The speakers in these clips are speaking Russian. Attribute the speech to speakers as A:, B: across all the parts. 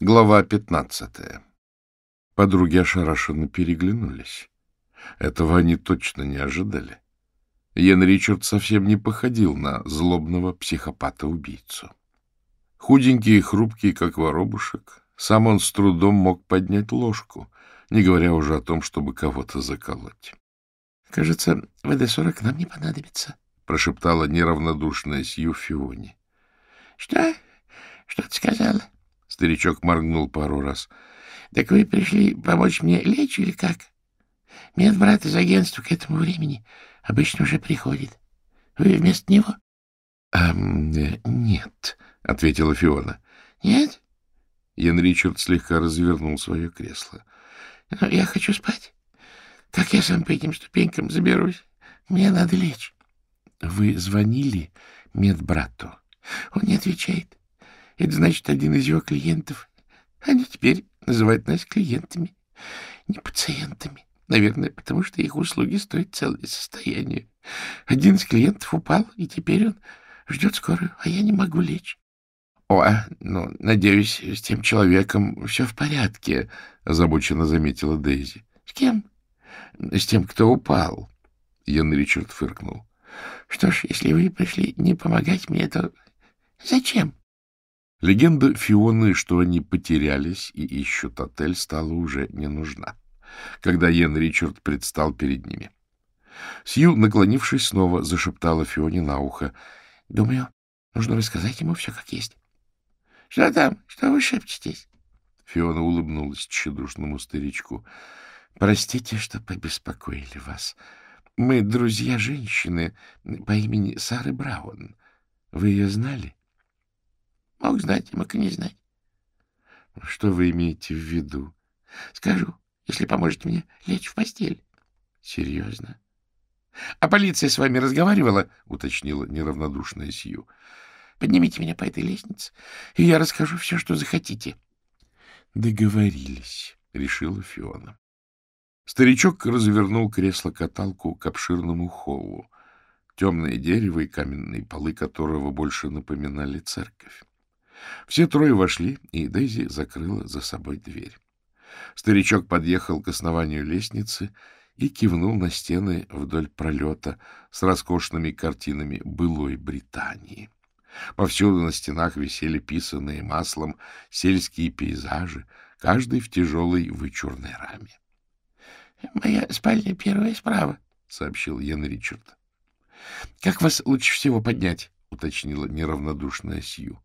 A: Глава пятнадцатая. Подруги ошарашенно переглянулись. Этого они точно не ожидали. Йен Ричард совсем не походил на злобного психопата-убийцу. Худенький и хрупкий, как воробушек, сам он с трудом мог поднять ложку, не говоря уже о том, чтобы кого-то заколоть.
B: — Кажется, ВД-40 нам не понадобится, — прошептала неравнодушная Сью Фиони. — Что? Что ты сказала? — Старичок моргнул пару раз. — Так вы пришли помочь мне лечь или как? Медбрат из агентства к этому времени обычно уже приходит. Вы вместо него?
A: — А, нет, — ответила Фиона.
B: — Нет?
A: Ян Ричард слегка развернул свое кресло.
B: — Но я хочу спать. Как я сам по этим ступенькам заберусь? Мне надо лечь.
A: — Вы звонили медбрату?
B: Он не отвечает. Это значит, один из его клиентов. Они теперь называют нас клиентами, не пациентами. Наверное, потому что их услуги стоят целое состояние. Один из клиентов упал, и теперь он ждет скорую, а я не могу лечь. — О, а, ну, надеюсь, с тем человеком все в порядке, — озабоченно заметила Дейзи. — С кем? — С тем, кто упал.
A: Ян Ричард фыркнул.
B: — Что ж, если вы пришли не помогать мне, то зачем?
A: Легенда Фионы, что они потерялись и ищут отель, стала уже не нужна, когда Йен Ричард предстал перед ними. Сью, наклонившись, снова зашептала Фионе на ухо.
B: — Думаю, нужно рассказать ему все как есть. — Что там? Что вы шепчетесь?
A: Фиона улыбнулась тщедушному старичку.
B: — Простите, что побеспокоили вас. Мы друзья женщины по имени Сары Браун. Вы ее знали? Мог знать, мог и не знать.
A: — Что вы имеете в виду?
B: — Скажу, если поможете мне лечь в постель.
A: — Серьезно?
B: — А полиция с вами разговаривала? — уточнила неравнодушная Сью. — Поднимите меня по этой лестнице, и я расскажу все, что захотите.
A: — Договорились, — решила Фиона. Старичок развернул кресло-каталку к обширному холлу, темное дерево и каменные полы которого больше напоминали церковь. Все трое вошли, и Дейзи закрыла за собой дверь. Старичок подъехал к основанию лестницы и кивнул на стены вдоль пролета с роскошными картинами былой Британии. Повсюду на стенах висели писанные маслом сельские пейзажи, каждый в тяжелой вычурной раме.
B: — Моя спальня первая справа, — сообщил Ян Ричард. — Как вас лучше всего поднять? — уточнила неравнодушная Сью.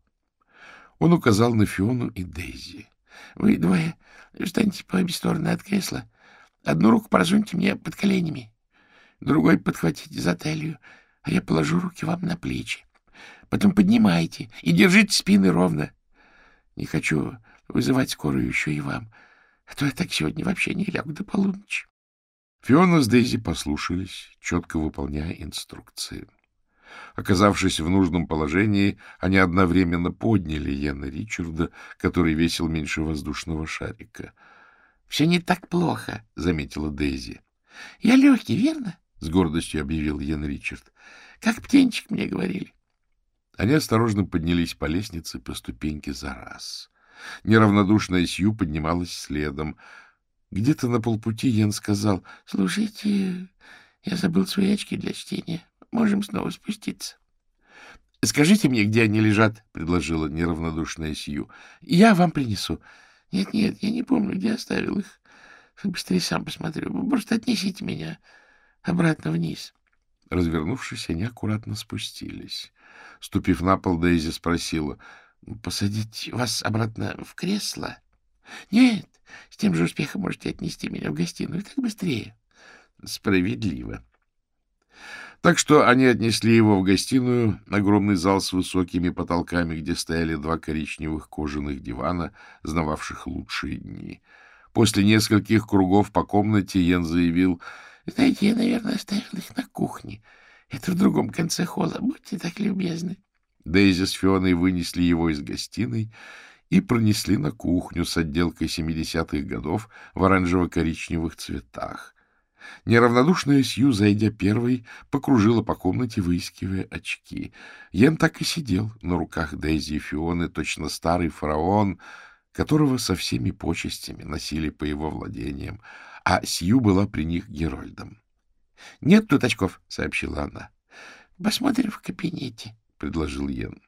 B: Он указал на Фиону и Дейзи. — Вы двое встаньте по обе стороны от кресла. Одну руку просуньте мне под коленями, другой подхватите за талию, а я положу руки вам на плечи. Потом поднимайте и держите спины ровно. Не хочу вызывать скорую еще и вам, а то я так сегодня вообще не лягу до полуночи.
A: Фиона с Дейзи послушались, четко выполняя инструкции. Оказавшись в нужном положении, они одновременно подняли Йена Ричарда, который весил меньше воздушного шарика.
B: — Все не так плохо, — заметила Дейзи. — Я легкий, верно? — с гордостью объявил Йен Ричард. — Как птенчик мне говорили.
A: Они осторожно поднялись по лестнице по ступеньке за раз. Неравнодушная Сью поднималась следом. Где-то на полпути Йен сказал, —
B: Слушайте, я забыл свои очки для чтения. Можем снова спуститься. — Скажите мне, где они лежат, — предложила неравнодушная Сью. — Я вам принесу. Нет, — Нет-нет, я не помню, где оставил их. Быстрее сам посмотрю. Просто отнесите меня обратно вниз.
A: Развернувшись, они аккуратно спустились. Ступив на пол, Дейзи спросила. — Посадить вас обратно в кресло?
B: — Нет, с тем же успехом можете отнести меня в гостиную. Так быстрее.
A: — Справедливо. Так что они отнесли его в гостиную, огромный зал с высокими потолками, где стояли два коричневых кожаных дивана, знававших лучшие дни. После нескольких кругов по комнате Йен заявил, —
B: Знаете, я, наверное, оставил их на кухне. Это в другом конце холла. Будьте так любезны.
A: Дейзи с Фионой вынесли его из гостиной и пронесли на кухню с отделкой 70-х годов в оранжево-коричневых цветах. Неравнодушная Сью, зайдя первой, покружила по комнате, выискивая очки. Йен так и сидел на руках Дейзи и Фионы, точно старый фараон, которого со всеми почестями носили по его владениям, а Сью была при них Герольдом.
B: — Нет тут очков, — сообщила она. — Посмотрим в кабинете, — предложил Йен.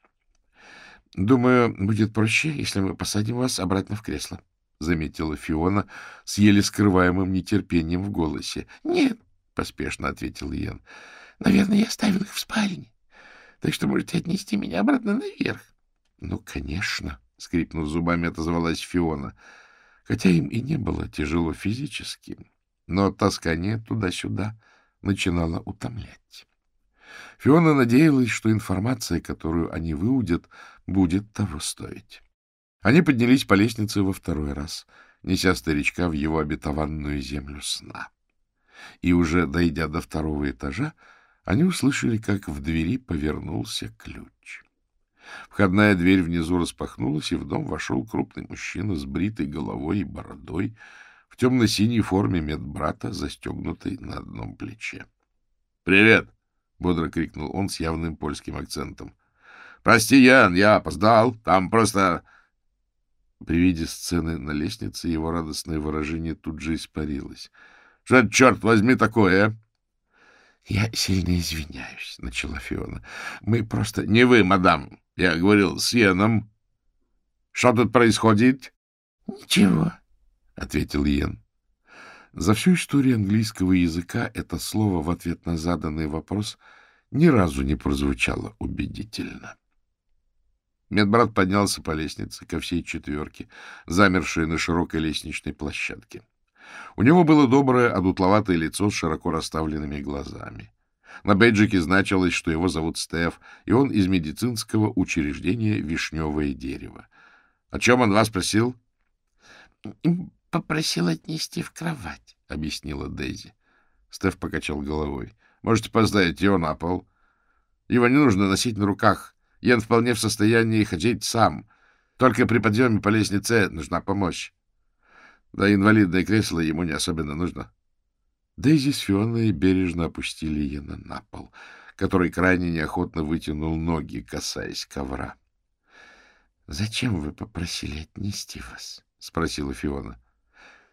A: — Думаю, будет проще, если мы посадим вас обратно в кресло, — заметила Фиона с еле скрываемым нетерпением в голосе.
B: — Нет, — поспешно ответил Йен. — Наверное, я оставил их в спальне. Так что можете отнести меня обратно наверх.
A: — Ну, конечно, — скрипнув зубами, отозвалась Фиона, хотя им и не было тяжело физически, но таскание туда-сюда начинало утомлять. Фиона надеялась, что информация, которую они выудят, будет того стоить. Они поднялись по лестнице во второй раз, неся старичка в его обетованную землю сна. И уже дойдя до второго этажа, они услышали, как в двери повернулся ключ. Входная дверь внизу распахнулась, и в дом вошел крупный мужчина с бритой головой и бородой, в темно-синей форме медбрата, застегнутой на одном плече. «Привет!» — бодро крикнул он с явным польским акцентом. «Прости, Ян, я опоздал. Там просто...» При виде сцены на лестнице его радостное выражение тут же испарилось. «Что это, черт возьми, такое?» а?»
B: «Я сильно извиняюсь», — начала Фиона. «Мы просто...»
A: «Не вы, мадам. Я говорил с Йеном. Что тут происходит?
B: — Ничего, —
A: ответил Йен. За всю историю английского языка это слово в ответ на заданный вопрос ни разу не прозвучало убедительно. Медбрат поднялся по лестнице ко всей четверке, замершей на широкой лестничной площадке. У него было доброе, одутловатое лицо с широко расставленными глазами. На бейджике значилось, что его зовут Стеф, и он из медицинского учреждения «Вишневое дерево». — О чем он вас просил?
B: — Попросил отнести в кровать, — объяснила Дейзи.
A: Стеф покачал головой. — Можете поставить его на пол. Его не нужно носить на руках. Йен вполне в состоянии ходить сам. Только при подъеме по лестнице нужна помощь. Да инвалидное кресло ему не особенно нужно. Дейзи с Фионой бережно опустили Йена на пол, который крайне неохотно вытянул ноги, касаясь ковра.
B: — Зачем вы попросили отнести вас? — спросила Фиона.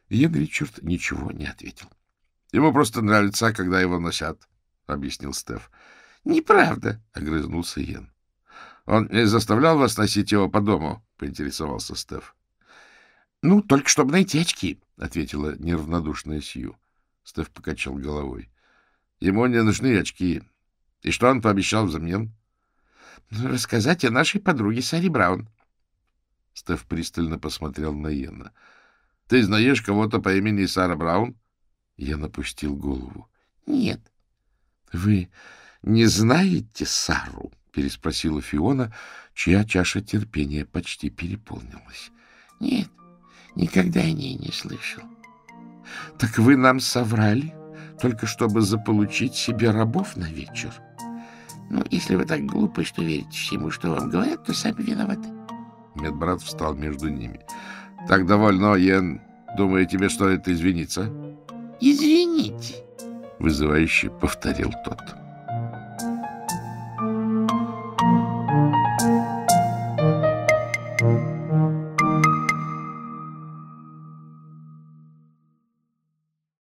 A: Йен Ричард ничего не ответил. — Ему просто нравится, когда его носят, — объяснил Стеф.
B: — Неправда, — огрызнулся
A: Йен. — Он не заставлял вас носить его по дому? — поинтересовался Стеф.
B: — Ну, только чтобы найти очки, — ответила
A: неравнодушная Сью. Стеф покачал головой. Ему не нужны очки. И что он пообещал взамен?
B: Ну, — Рассказать о нашей подруге Саре Браун.
A: Стеф пристально посмотрел на Йена. — Ты знаешь кого-то по имени Сара Браун? Я напустил голову.
B: — Нет. — Вы не знаете Сару? — переспросила Фиона, чья чаша терпения почти переполнилась. — Нет, никогда о ней не слышал. — Так вы нам соврали, только чтобы заполучить себе рабов на вечер? Ну, если вы так глупы, что верите всему, что вам говорят, то сами виноваты.
A: Медбрат встал между ними. — Так довольно, Йен. Думаю, тебе стоит извиниться.
B: — Извините, —
A: вызывающе повторил тот. —